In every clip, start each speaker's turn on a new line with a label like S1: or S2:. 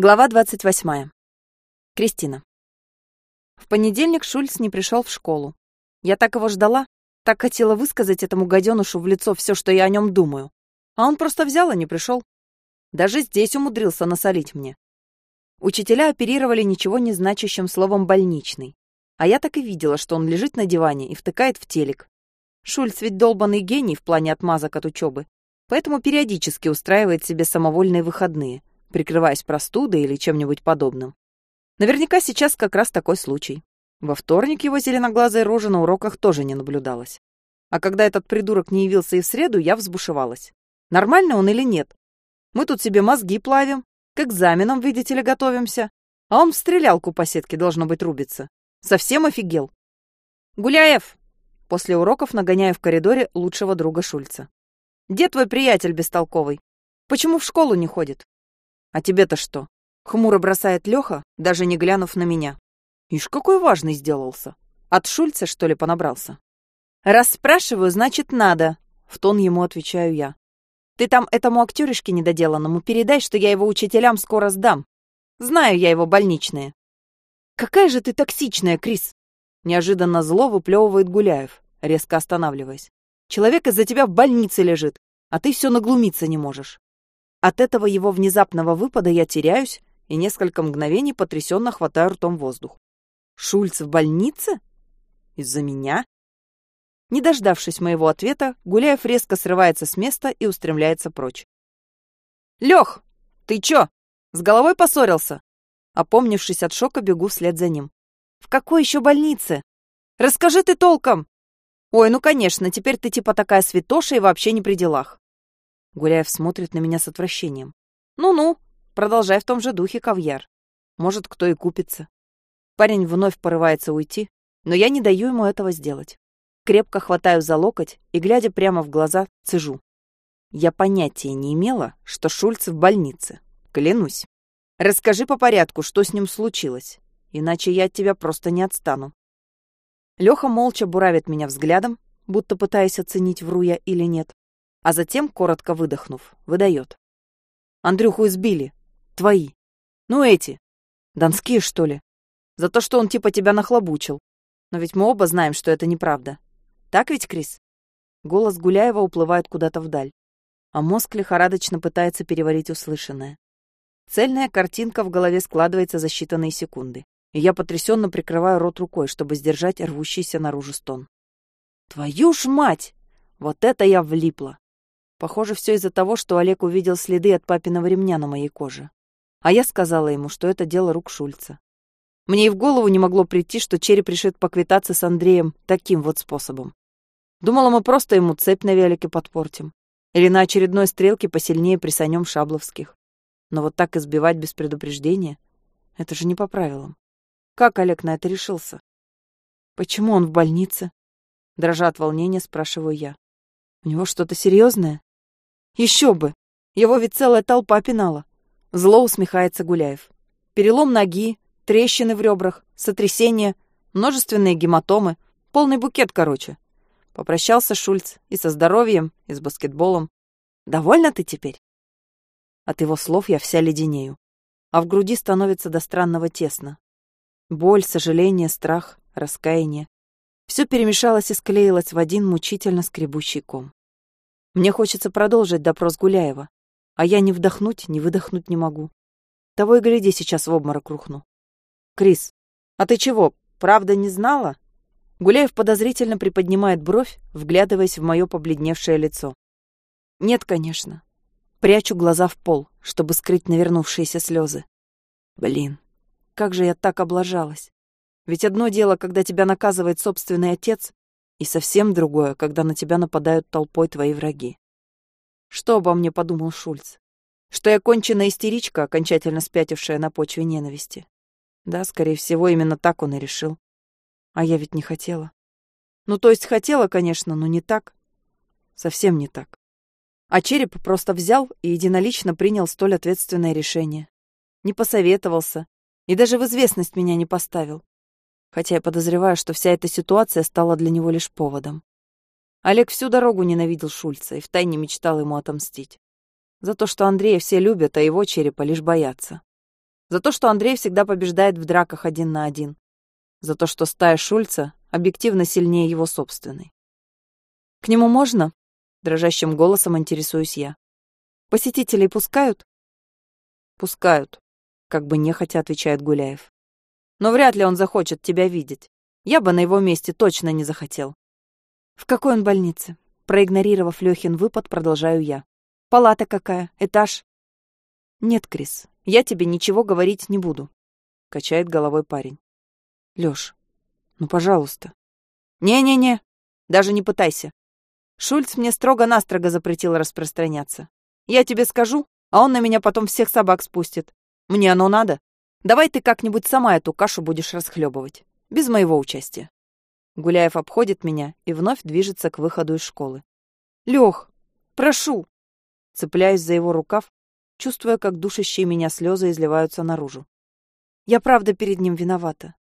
S1: Глава 28. Кристина. В понедельник Шульц не пришел в школу. Я так его ждала, так хотела высказать этому гаденушу в лицо все, что я о нем думаю. А он просто взял и не пришел. Даже здесь умудрился насолить мне. Учителя оперировали ничего не значащим словом «больничный». А я так и видела, что он лежит на диване и втыкает в телек. Шульц ведь долбанный гений в плане отмазок от учебы, поэтому периодически устраивает себе самовольные выходные — прикрываясь простудой или чем-нибудь подобным. Наверняка сейчас как раз такой случай. Во вторник его зеленоглазая рожа на уроках тоже не наблюдалась. А когда этот придурок не явился и в среду, я взбушевалась. Нормально он или нет? Мы тут себе мозги плавим, к экзаменам, видите ли, готовимся. А он в стрелялку по сетке, должно быть, рубится. Совсем офигел. «Гуляев!» После уроков нагоняю в коридоре лучшего друга Шульца. «Где твой приятель бестолковый? Почему в школу не ходит?» «А тебе-то что?» — хмуро бросает Леха, даже не глянув на меня. «Ишь, какой важный сделался. От Шульца, что ли, понабрался?» «Раз спрашиваю, значит, надо», — в тон ему отвечаю я. «Ты там этому актеришке недоделанному передай, что я его учителям скоро сдам. Знаю я его больничные». «Какая же ты токсичная, Крис!» Неожиданно зло выплевывает Гуляев, резко останавливаясь. «Человек из-за тебя в больнице лежит, а ты все наглумиться не можешь». От этого его внезапного выпада я теряюсь и несколько мгновений потрясенно хватаю ртом воздух. Шульц в больнице? Из-за меня? Не дождавшись моего ответа, Гуляев резко срывается с места и устремляется прочь. «Лёх, ты чё? С головой поссорился?» Опомнившись от шока, бегу вслед за ним. «В какой еще больнице? Расскажи ты толком!» «Ой, ну конечно, теперь ты типа такая святоша и вообще не при делах». Гуляев смотрит на меня с отвращением. «Ну-ну, продолжай в том же духе, Кавьяр. Может, кто и купится». Парень вновь порывается уйти, но я не даю ему этого сделать. Крепко хватаю за локоть и, глядя прямо в глаза, цежу. Я понятия не имела, что Шульц в больнице. Клянусь. Расскажи по порядку, что с ним случилось, иначе я от тебя просто не отстану. Леха молча буравит меня взглядом, будто пытаясь оценить, вру я или нет а затем, коротко выдохнув, выдает. «Андрюху избили. Твои. Ну, эти. Донские, что ли? За то, что он типа тебя нахлобучил. Но ведь мы оба знаем, что это неправда. Так ведь, Крис?» Голос Гуляева уплывает куда-то вдаль, а мозг лихорадочно пытается переварить услышанное. Цельная картинка в голове складывается за считанные секунды, и я потрясенно прикрываю рот рукой, чтобы сдержать рвущийся наружу стон. «Твою ж мать! Вот это я влипла!» Похоже, все из-за того, что Олег увидел следы от папиного ремня на моей коже. А я сказала ему, что это дело рук Шульца. Мне и в голову не могло прийти, что череп решит поквитаться с Андреем таким вот способом. Думала, мы просто ему цепь на велике подпортим. Или на очередной стрелке посильнее присанем шабловских. Но вот так избивать без предупреждения — это же не по правилам. Как Олег на это решился? Почему он в больнице? Дрожа от волнения, спрашиваю я. У него что-то серьезное? Еще бы! Его ведь целая толпа пинала. Зло усмехается Гуляев. Перелом ноги, трещины в ребрах, сотрясение, множественные гематомы. Полный букет, короче. Попрощался Шульц и со здоровьем, и с баскетболом. Довольна ты теперь? От его слов я вся леденею. А в груди становится до странного тесно. Боль, сожаление, страх, раскаяние. Все перемешалось и склеилось в один мучительно скребущий ком. Мне хочется продолжить допрос Гуляева, а я ни вдохнуть, ни выдохнуть не могу. Того и гляди, сейчас в обморок рухну. Крис, а ты чего, правда не знала? Гуляев подозрительно приподнимает бровь, вглядываясь в мое побледневшее лицо. Нет, конечно. Прячу глаза в пол, чтобы скрыть навернувшиеся слезы. Блин, как же я так облажалась. Ведь одно дело, когда тебя наказывает собственный отец, и совсем другое, когда на тебя нападают толпой твои враги. Что обо мне подумал Шульц? Что я конченая истеричка, окончательно спятившая на почве ненависти? Да, скорее всего, именно так он и решил. А я ведь не хотела. Ну, то есть хотела, конечно, но не так. Совсем не так. А череп просто взял и единолично принял столь ответственное решение. Не посоветовался и даже в известность меня не поставил хотя я подозреваю, что вся эта ситуация стала для него лишь поводом. Олег всю дорогу ненавидел Шульца и втайне мечтал ему отомстить. За то, что Андрея все любят, а его черепа лишь боятся. За то, что Андрей всегда побеждает в драках один на один. За то, что стая Шульца объективно сильнее его собственной. «К нему можно?» — дрожащим голосом интересуюсь я. «Посетителей пускают?» «Пускают», — как бы нехотя отвечает Гуляев. «Но вряд ли он захочет тебя видеть. Я бы на его месте точно не захотел». «В какой он больнице?» Проигнорировав Лёхин выпад, продолжаю я. «Палата какая? Этаж?» «Нет, Крис, я тебе ничего говорить не буду», — качает головой парень. «Лёш, ну, пожалуйста». «Не-не-не, даже не пытайся. Шульц мне строго-настрого запретил распространяться. Я тебе скажу, а он на меня потом всех собак спустит. Мне оно надо? Давай ты как-нибудь сама эту кашу будешь расхлебывать. Без моего участия. Гуляев обходит меня и вновь движется к выходу из школы. Лех, прошу. Цепляюсь за его рукав, чувствуя, как душащие меня слезы изливаются наружу. Я правда перед ним виновата.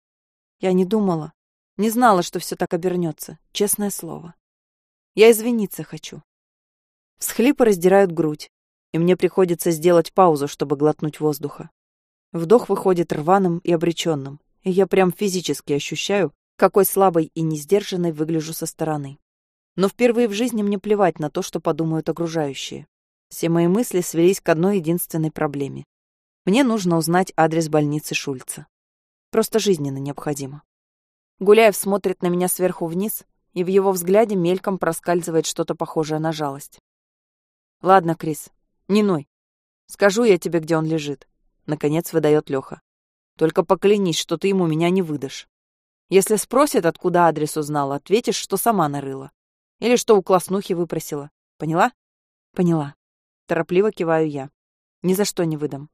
S1: Я не думала, не знала, что все так обернется, честное слово. Я извиниться хочу. Всхлипы раздирают грудь, и мне приходится сделать паузу, чтобы глотнуть воздуха. Вдох выходит рваным и обреченным, и я прям физически ощущаю, какой слабой и несдержанной выгляжу со стороны. Но впервые в жизни мне плевать на то, что подумают окружающие. Все мои мысли свелись к одной единственной проблеме. Мне нужно узнать адрес больницы Шульца. Просто жизненно необходимо. Гуляев смотрит на меня сверху вниз, и в его взгляде мельком проскальзывает что-то похожее на жалость. «Ладно, Крис, не ной. Скажу я тебе, где он лежит», — наконец выдает Леха. «Только поклянись, что ты ему меня не выдашь. Если спросит, откуда адрес узнала, ответишь, что сама нарыла. Или что у класснухи выпросила. Поняла?» «Поняла». Торопливо киваю я. «Ни за что не выдам».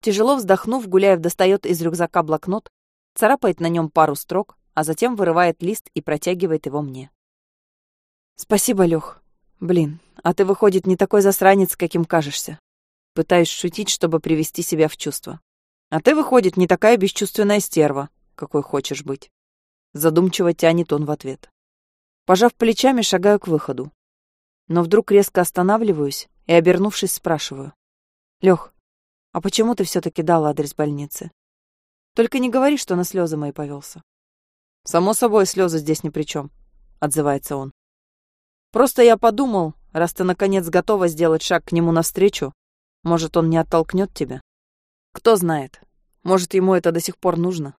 S1: Тяжело вздохнув, Гуляев достает из рюкзака блокнот, царапает на нем пару строк, а затем вырывает лист и протягивает его мне. «Спасибо, Лёх. Блин, а ты, выходит, не такой засранец, каким кажешься. Пытаюсь шутить, чтобы привести себя в чувство. А ты, выходит, не такая бесчувственная стерва, какой хочешь быть». Задумчиво тянет он в ответ. Пожав плечами, шагаю к выходу. Но вдруг резко останавливаюсь и, обернувшись, спрашиваю. «Лёх, а почему ты все таки дал адрес больницы? Только не говори, что на слезы мои повелся. «Само собой, слезы здесь ни при чем», — отзывается он. «Просто я подумал, раз ты наконец готова сделать шаг к нему навстречу, может, он не оттолкнет тебя? Кто знает, может, ему это до сих пор нужно?»